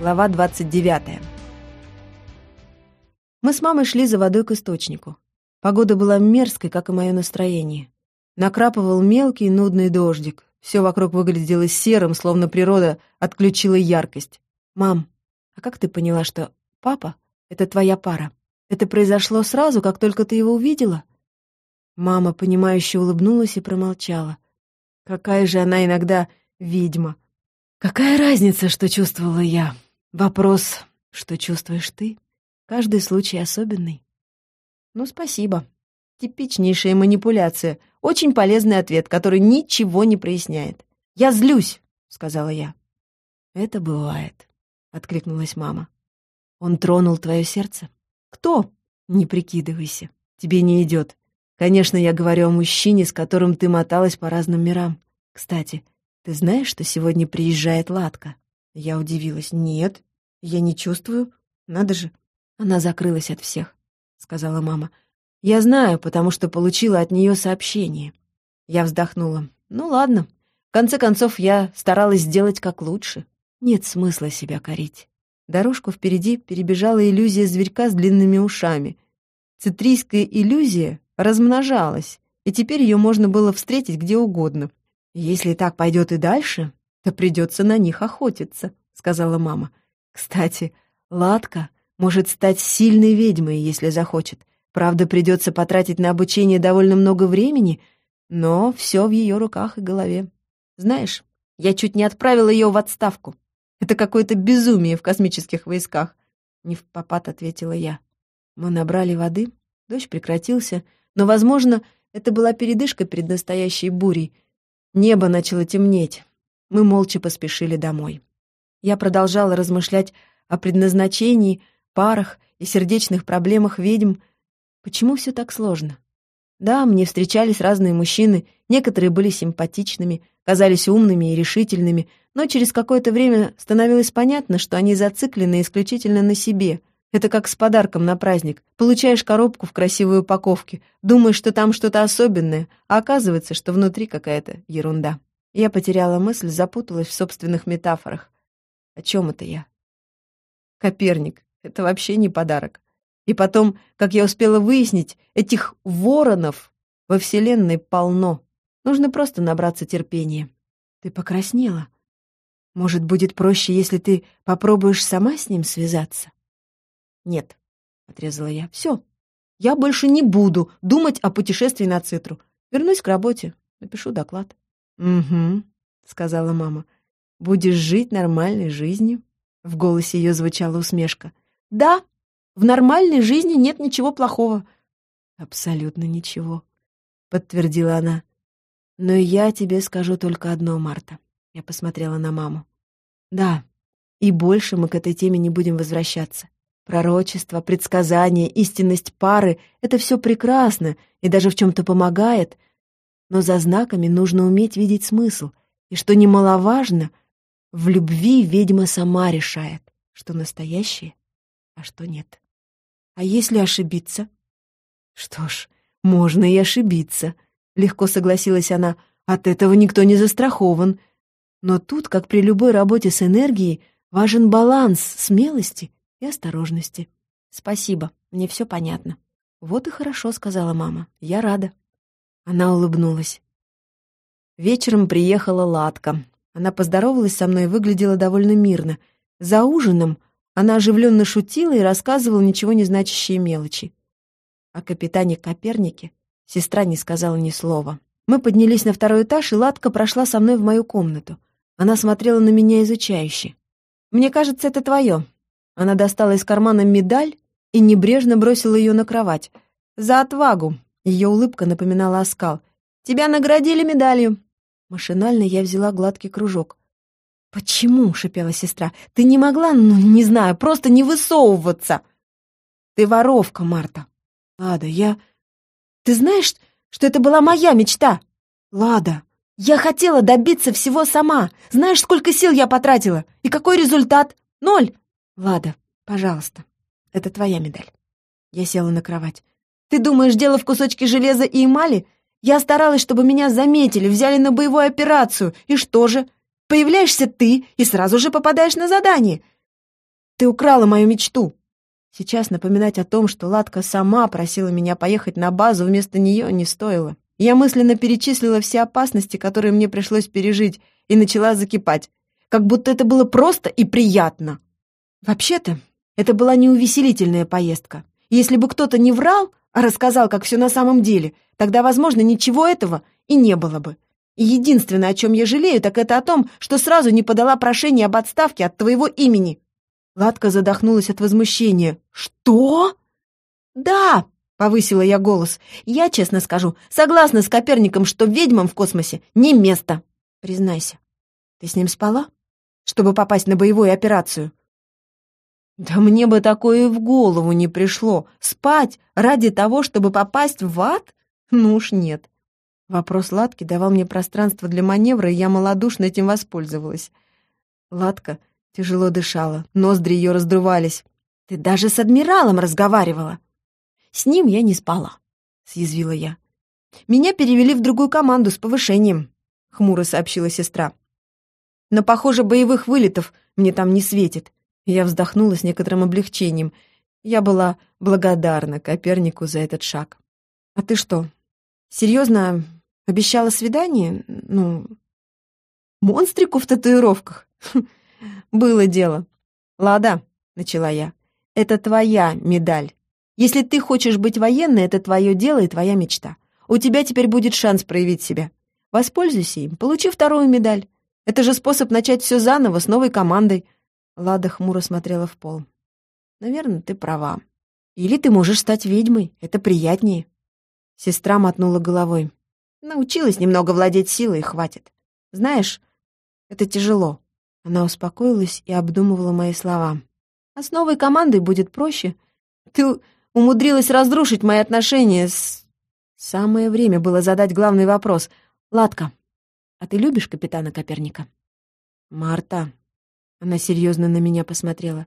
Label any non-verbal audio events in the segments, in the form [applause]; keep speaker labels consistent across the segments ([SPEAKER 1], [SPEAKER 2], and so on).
[SPEAKER 1] Глава 29. Мы с мамой шли за водой к источнику. Погода была мерзкой, как и мое настроение. Накрапывал мелкий нудный дождик. Все вокруг выглядело серым, словно природа отключила яркость. «Мам, а как ты поняла, что папа — это твоя пара? Это произошло сразу, как только ты его увидела?» Мама, понимающе улыбнулась и промолчала. Какая же она иногда ведьма. Какая разница, что чувствовала я? Вопрос, что чувствуешь ты? Каждый случай особенный. Ну, спасибо. Типичнейшая манипуляция. Очень полезный ответ, который ничего не проясняет. «Я злюсь», — сказала я. «Это бывает», — откликнулась мама. «Он тронул твое сердце?» «Кто?» «Не прикидывайся. Тебе не идет. Конечно, я говорю о мужчине, с которым ты моталась по разным мирам. Кстати, ты знаешь, что сегодня приезжает Ладка?» Я удивилась. «Нет, я не чувствую. Надо же». Она закрылась от всех, — сказала мама. «Я знаю, потому что получила от нее сообщение». Я вздохнула. «Ну ладно. В конце концов, я старалась сделать как лучше. Нет смысла себя корить». Дорожку впереди перебежала иллюзия зверька с длинными ушами. Цитрийская иллюзия размножалась, и теперь ее можно было встретить где угодно. «Если так пойдет и дальше, то придется на них охотиться», — сказала мама. «Кстати, Ладка может стать сильной ведьмой, если захочет. Правда, придется потратить на обучение довольно много времени, но все в ее руках и голове. Знаешь, я чуть не отправила ее в отставку. Это какое-то безумие в космических войсках. Не в попад ответила я. Мы набрали воды, дождь прекратился, но, возможно, это была передышка перед настоящей бурей. Небо начало темнеть. Мы молча поспешили домой. Я продолжала размышлять о предназначении, парах и сердечных проблемах ведьм — Почему все так сложно? Да, мне встречались разные мужчины, некоторые были симпатичными, казались умными и решительными, но через какое-то время становилось понятно, что они зациклены исключительно на себе. Это как с подарком на праздник. Получаешь коробку в красивой упаковке, думаешь, что там что-то особенное, а оказывается, что внутри какая-то ерунда. Я потеряла мысль, запуталась в собственных метафорах. О чем это я? Коперник. Это вообще не подарок. И потом, как я успела выяснить, этих воронов во Вселенной полно. Нужно просто набраться терпения. Ты покраснела. Может, будет проще, если ты попробуешь сама с ним связаться? Нет, — отрезала я. Все. Я больше не буду думать о путешествии на Цитру. Вернусь к работе, напишу доклад. Угу, — сказала мама. Будешь жить нормальной жизнью. В голосе ее звучала усмешка. Да, в нормальной жизни нет ничего плохого». «Абсолютно ничего», — подтвердила она. «Но я тебе скажу только одно, Марта». Я посмотрела на маму. «Да, и больше мы к этой теме не будем возвращаться. Пророчество, предсказание, истинность пары — это все прекрасно и даже в чем-то помогает, но за знаками нужно уметь видеть смысл, и, что немаловажно, в любви ведьма сама решает, что настоящее, а что нет. А если ошибиться? Что ж, можно и ошибиться, легко согласилась она. От этого никто не застрахован. Но тут, как при любой работе с энергией, важен баланс смелости и осторожности. Спасибо, мне все понятно. Вот и хорошо, сказала мама. Я рада. Она улыбнулась. Вечером приехала Ладка. Она поздоровалась со мной и выглядела довольно мирно. За ужином она оживленно шутила и рассказывала ничего не значащие мелочи. О капитане Копернике сестра не сказала ни слова. Мы поднялись на второй этаж, и Ладка прошла со мной в мою комнату. Она смотрела на меня изучающе. «Мне кажется, это твое». Она достала из кармана медаль и небрежно бросила ее на кровать. «За отвагу!» Ее улыбка напоминала оскал. «Тебя наградили медалью!» Машинально я взяла гладкий кружок. «Почему?» — шипела сестра. «Ты не могла, ну, не знаю, просто не высовываться!» «Ты воровка, Марта!» «Лада, я...» «Ты знаешь, что это была моя мечта?» «Лада, я хотела добиться всего сама. Знаешь, сколько сил я потратила? И какой результат? Ноль!» «Лада, пожалуйста, это твоя медаль». Я села на кровать. «Ты думаешь, дело в кусочке железа и эмали? Я старалась, чтобы меня заметили, взяли на боевую операцию. И что же? Появляешься ты и сразу же попадаешь на задание. Ты украла мою мечту!» Сейчас напоминать о том, что Ладка сама просила меня поехать на базу вместо нее, не стоило. Я мысленно перечислила все опасности, которые мне пришлось пережить, и начала закипать. Как будто это было просто и приятно. Вообще-то, это была неувеселительная поездка. Если бы кто-то не врал, а рассказал, как все на самом деле, тогда, возможно, ничего этого и не было бы. И единственное, о чем я жалею, так это о том, что сразу не подала прошение об отставке от твоего имени. Ладка задохнулась от возмущения. «Что?» «Да!» — повысила я голос. «Я, честно скажу, согласна с Коперником, что ведьмам в космосе не место. Признайся, ты с ним спала? Чтобы попасть на боевую операцию?» «Да мне бы такое и в голову не пришло. Спать ради того, чтобы попасть в ад? Ну уж нет». Вопрос Ладки давал мне пространство для маневра, и я малодушно этим воспользовалась. Ладка Тяжело дышала, ноздри ее раздувались. «Ты даже с адмиралом разговаривала!» «С ним я не спала», — съязвила я. «Меня перевели в другую команду с повышением», — хмуро сообщила сестра. «Но, похоже, боевых вылетов мне там не светит». Я вздохнула с некоторым облегчением. Я была благодарна Копернику за этот шаг. «А ты что, серьезно обещала свидание? Ну, монстрику в татуировках?» [laughs] «Было дело». «Лада», — начала я, — «это твоя медаль. Если ты хочешь быть военной, это твое дело и твоя мечта. У тебя теперь будет шанс проявить себя. Воспользуйся им, получи вторую медаль. Это же способ начать все заново, с новой командой». Лада хмуро смотрела в пол. «Наверное, ты права. Или ты можешь стать ведьмой, это приятнее». Сестра мотнула головой. «Научилась немного владеть силой, хватит. Знаешь, это тяжело. Она успокоилась и обдумывала мои слова. «А с новой командой будет проще. Ты умудрилась разрушить мои отношения с...» Самое время было задать главный вопрос. «Ладка, а ты любишь капитана Коперника?» «Марта...» Она серьезно на меня посмотрела.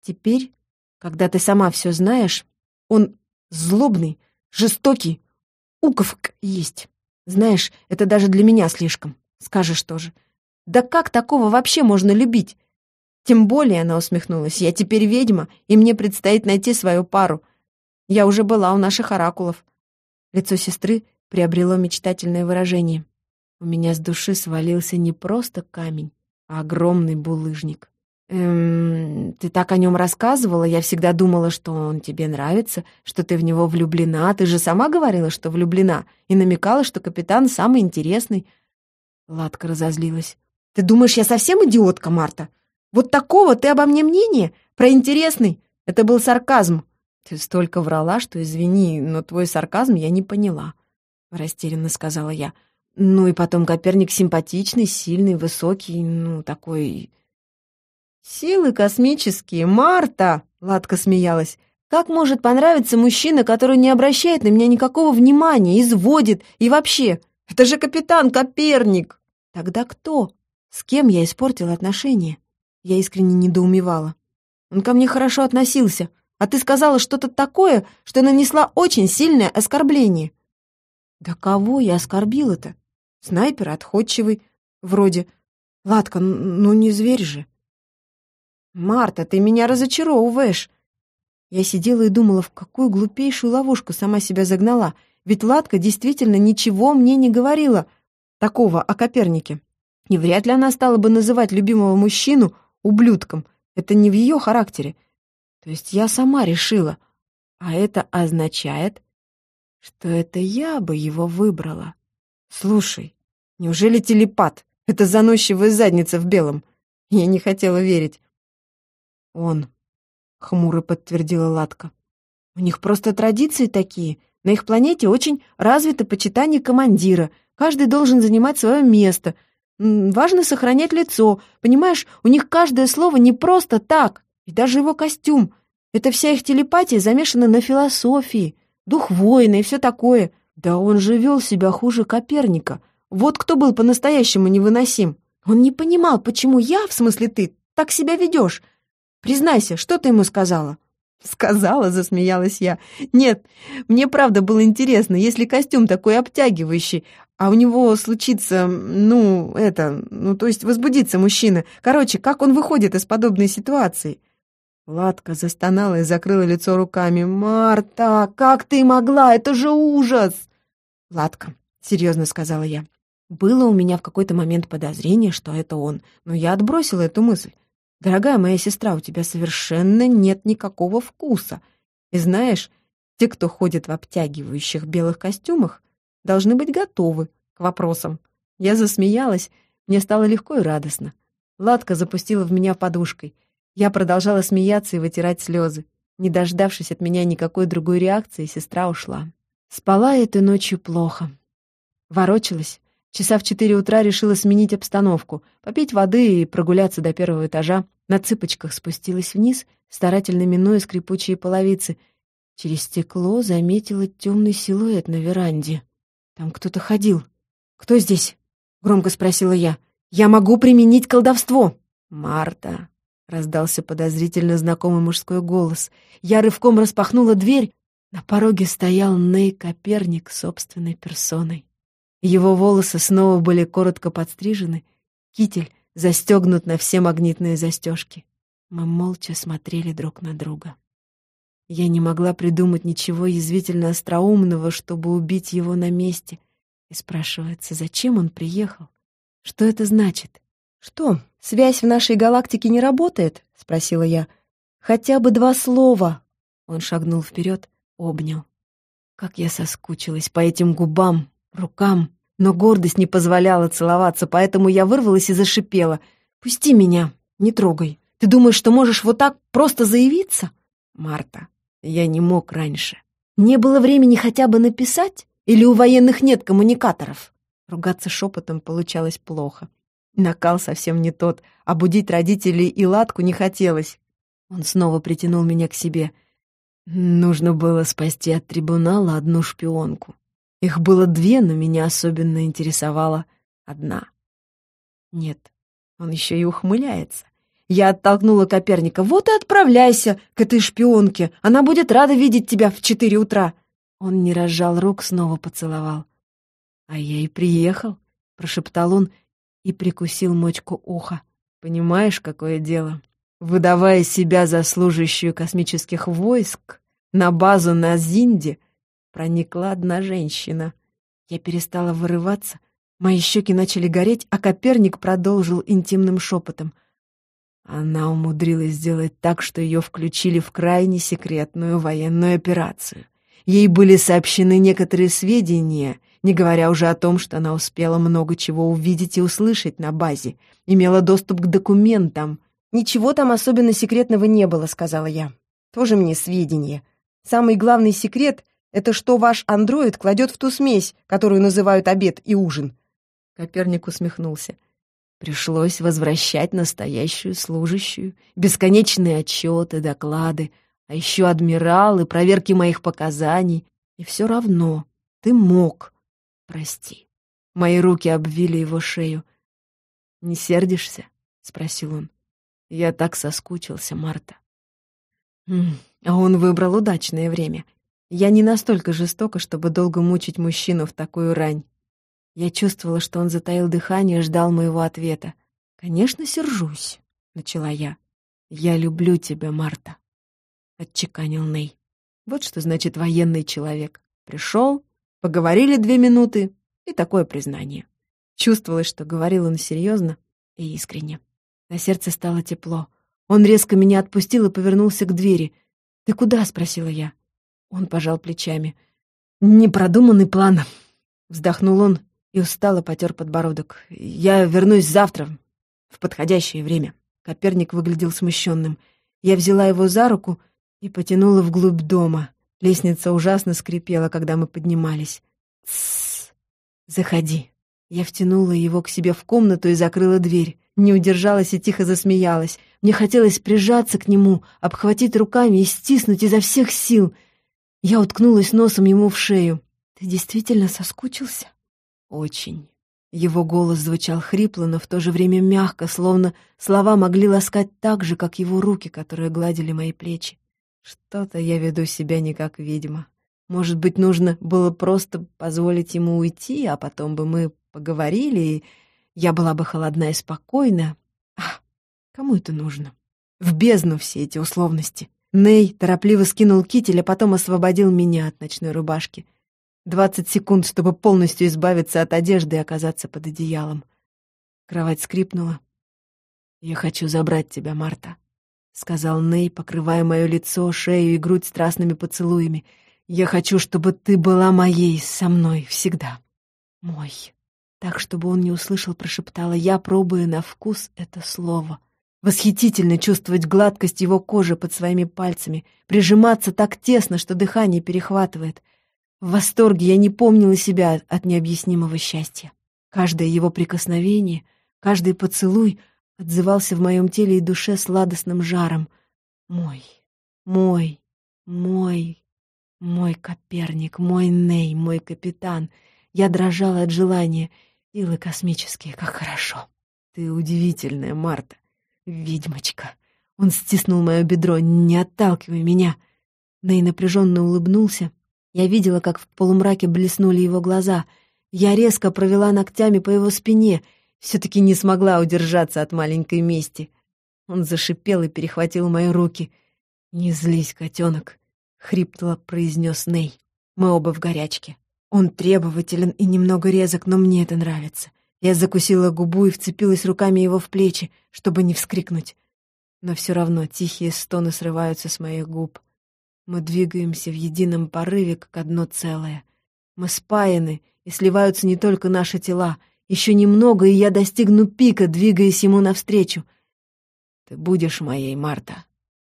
[SPEAKER 1] «Теперь, когда ты сама все знаешь, он злобный, жестокий, уковк есть. Знаешь, это даже для меня слишком. Скажешь тоже. Да как такого вообще можно любить? Тем более, она усмехнулась, я теперь ведьма, и мне предстоит найти свою пару. Я уже была у наших оракулов. Лицо сестры приобрело мечтательное выражение. У меня с души свалился не просто камень, огромный булыжник. «Эм, ты так о нем рассказывала, я всегда думала, что он тебе нравится, что ты в него влюблена. Ты же сама говорила, что влюблена, и намекала, что капитан самый интересный». Ладка разозлилась. Ты думаешь, я совсем идиотка, Марта? Вот такого ты обо мне мнение? Про интересный? Это был сарказм. Ты столько врала, что, извини, но твой сарказм я не поняла. Растерянно сказала я. Ну и потом Коперник симпатичный, сильный, высокий, ну, такой... «Силы космические, Марта!» — Ладка смеялась. «Как может понравиться мужчина, который не обращает на меня никакого внимания, изводит и вообще? Это же капитан Коперник!» «Тогда кто?» С кем я испортила отношения? Я искренне недоумевала. Он ко мне хорошо относился, а ты сказала что-то такое, что нанесла очень сильное оскорбление. Да кого я оскорбила-то? Снайпер отходчивый, вроде. Ладка, ну не зверь же. Марта, ты меня разочаровываешь. Я сидела и думала, в какую глупейшую ловушку сама себя загнала, ведь Ладка действительно ничего мне не говорила такого о Копернике. И вряд ли она стала бы называть любимого мужчину ублюдком. Это не в ее характере. То есть я сама решила. А это означает, что это я бы его выбрала. Слушай, неужели телепат? Это заносчивая задница в белом. Я не хотела верить. Он, — хмуро подтвердила Латка. У них просто традиции такие. На их планете очень развито почитание командира. Каждый должен занимать свое место — Важно сохранять лицо. Понимаешь, у них каждое слово не просто так. И даже его костюм. Это вся их телепатия замешана на философии. Дух воина и все такое. Да он же вел себя хуже Коперника. Вот кто был по-настоящему невыносим. Он не понимал, почему я, в смысле ты, так себя ведешь. Признайся, что ты ему сказала?» «Сказала», — засмеялась я. «Нет, мне правда было интересно, если костюм такой обтягивающий, а у него случится, ну, это, ну, то есть возбудится мужчина. Короче, как он выходит из подобной ситуации? Ладка застонала и закрыла лицо руками. «Марта, как ты могла? Это же ужас!» «Ладка», — серьезно сказала я. Было у меня в какой-то момент подозрение, что это он, но я отбросила эту мысль. «Дорогая моя сестра, у тебя совершенно нет никакого вкуса. И знаешь, те, кто ходит в обтягивающих белых костюмах, должны быть готовы к вопросам». Я засмеялась, мне стало легко и радостно. Ладка запустила в меня подушкой — я продолжала смеяться и вытирать слезы. Не дождавшись от меня никакой другой реакции, сестра ушла. Спала этой ночью плохо. Ворочалась. Часа в четыре утра решила сменить обстановку, попить воды и прогуляться до первого этажа. На цыпочках спустилась вниз, старательно минуя скрипучие половицы. Через стекло заметила темный силуэт на веранде. Там кто-то ходил. «Кто здесь?» — громко спросила я. «Я могу применить колдовство!» «Марта!» — раздался подозрительно знакомый мужской голос. Я рывком распахнула дверь. На пороге стоял Ней Коперник собственной персоной. Его волосы снова были коротко подстрижены, китель застегнут на все магнитные застежки. Мы молча смотрели друг на друга. Я не могла придумать ничего язвительно остроумного, чтобы убить его на месте. И спрашивается, зачем он приехал? Что это значит? Что, связь в нашей галактике не работает?» — спросила я. «Хотя бы два слова!» Он шагнул вперед, обнял. Как я соскучилась по этим губам, рукам, но гордость не позволяла целоваться, поэтому я вырвалась и зашипела. «Пусти меня, не трогай. Ты думаешь, что можешь вот так просто заявиться?» «Марта, я не мог раньше. Не было времени хотя бы написать? Или у военных нет коммуникаторов?» Ругаться шепотом получалось плохо. Накал совсем не тот, а будить родителей и Ладку не хотелось. Он снова притянул меня к себе. Нужно было спасти от трибунала одну шпионку. Их было две, но меня особенно интересовала одна. Нет, он еще и ухмыляется. Я оттолкнула Коперника. «Вот и отправляйся к этой шпионке. Она будет рада видеть тебя в четыре утра». Он не разжал рук, снова поцеловал. «А я и приехал», — прошептал он и прикусил мочку уха. Понимаешь, какое дело? Выдавая себя за служащую космических войск, на базу на Зинде проникла одна женщина. Я перестала вырываться, мои щеки начали гореть, а Коперник продолжил интимным шепотом. Она умудрилась сделать так, что ее включили в крайне секретную военную операцию. Ей были сообщены некоторые сведения, не говоря уже о том, что она успела много чего увидеть и услышать на базе, имела доступ к документам. «Ничего там особенно секретного не было», — сказала я. «Тоже мне сведения. Самый главный секрет — это что ваш андроид кладет в ту смесь, которую называют обед и ужин». Коперник усмехнулся. Пришлось возвращать настоящую служащую, бесконечные отчеты, доклады, а еще адмиралы, проверки моих показаний. И все равно ты мог прости». Мои руки обвили его шею. «Не сердишься?» — спросил он. «Я так соскучился, Марта». А он выбрал удачное время. Я не настолько жестока, чтобы долго мучить мужчину в такую рань. Я чувствовала, что он затаил дыхание и ждал моего ответа. «Конечно, сержусь», — начала я. «Я люблю тебя, Марта», — отчеканил Ней. Вот что значит военный человек. Пришел, Поговорили две минуты, и такое признание. Чувствовалось, что говорил он серьезно и искренне. На сердце стало тепло. Он резко меня отпустил и повернулся к двери. «Ты куда?» — спросила я. Он пожал плечами. «Непродуманный план», — вздохнул он и устало потер подбородок. «Я вернусь завтра, в подходящее время». Коперник выглядел смущенным. Я взяла его за руку и потянула вглубь дома. Лестница ужасно скрипела, когда мы поднимались. «Тссс! Заходи!» Я втянула его к себе в комнату и закрыла дверь. Не удержалась и тихо засмеялась. Мне хотелось прижаться к нему, обхватить руками и стиснуть изо всех сил. Я уткнулась носом ему в шею. «Ты действительно соскучился?» «Очень». Его голос звучал хрипло, но в то же время мягко, словно слова могли ласкать так же, как его руки, которые гладили мои плечи. Что-то я веду себя не как ведьма. Может быть, нужно было просто позволить ему уйти, а потом бы мы поговорили, и я была бы холодна и спокойна. А, кому это нужно? В бездну все эти условности. Ней торопливо скинул китель, а потом освободил меня от ночной рубашки. Двадцать секунд, чтобы полностью избавиться от одежды и оказаться под одеялом. Кровать скрипнула. «Я хочу забрать тебя, Марта», — сказал Ней, покрывая мое лицо, шею и грудь страстными поцелуями. «Я хочу, чтобы ты была моей, со мной, всегда. Мой». Так, чтобы он не услышал, прошептала я, пробуя на вкус это слово. Восхитительно чувствовать гладкость его кожи под своими пальцами, прижиматься так тесно, что дыхание перехватывает. В восторге я не помнила себя от необъяснимого счастья. Каждое его прикосновение, каждый поцелуй отзывался в моем теле и душе сладостным жаром. Мой, мой, мой, мой Коперник, мой Ней, мой капитан. Я дрожала от желания. Илы космические, как хорошо. Ты удивительная, Марта. «Ведьмочка!» Он стиснул мое бедро. «Не отталкивай меня!» Ней напряженно улыбнулся. Я видела, как в полумраке блеснули его глаза. Я резко провела ногтями по его спине. Все-таки не смогла удержаться от маленькой мести. Он зашипел и перехватил мои руки. «Не злись, котенок!» — хрипло произнес Ней. Мы оба в горячке. Он требователен и немного резок, но мне это нравится. Я закусила губу и вцепилась руками его в плечи, чтобы не вскрикнуть. Но все равно тихие стоны срываются с моих губ. Мы двигаемся в едином порыве, как одно целое. Мы спаяны, и сливаются не только наши тела. Еще немного, и я достигну пика, двигаясь ему навстречу. Ты будешь моей, Марта.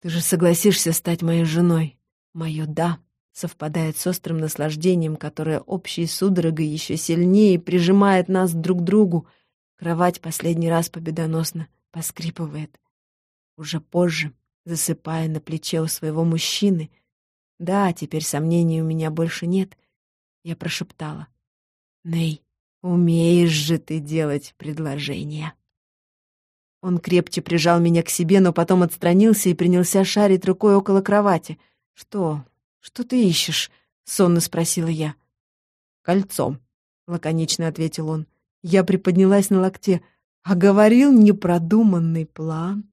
[SPEAKER 1] Ты же согласишься стать моей женой. Мое «да» совпадает с острым наслаждением, которое общей судорогой еще сильнее прижимает нас друг к другу. Кровать последний раз победоносно поскрипывает. Уже позже, засыпая на плече у своего мужчины, да, теперь сомнений у меня больше нет, я прошептала. «Ней, умеешь же ты делать предложения!» Он крепче прижал меня к себе, но потом отстранился и принялся шарить рукой около кровати. «Что, «Что ты ищешь?» — сонно спросила я. «Кольцо», — лаконично ответил он. Я приподнялась на локте. «А говорил непродуманный план».